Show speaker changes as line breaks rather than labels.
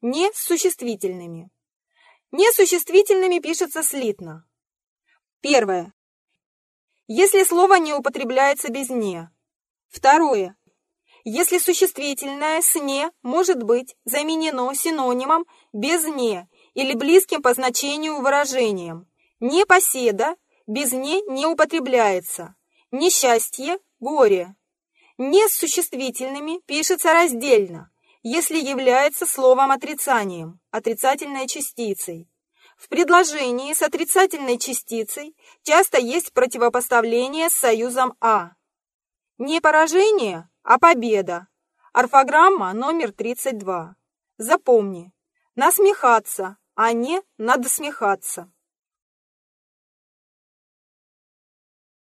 Не с существительными. Несуществительными пишется слитно. Первое. Если слово не употребляется без «не». Второе. Если существительное с «не» может быть заменено синонимом без «не» или близким по значению выражением. Непоседа без «не» не употребляется. Несчастье, горе. Не существительными пишется раздельно, если является словом отрицанием, отрицательной частицей. В предложении с отрицательной частицей часто есть противопоставление с союзом «а». Не поражение, а победа. Орфограмма номер 32. Запомни. Насмехаться, а не надосмехаться.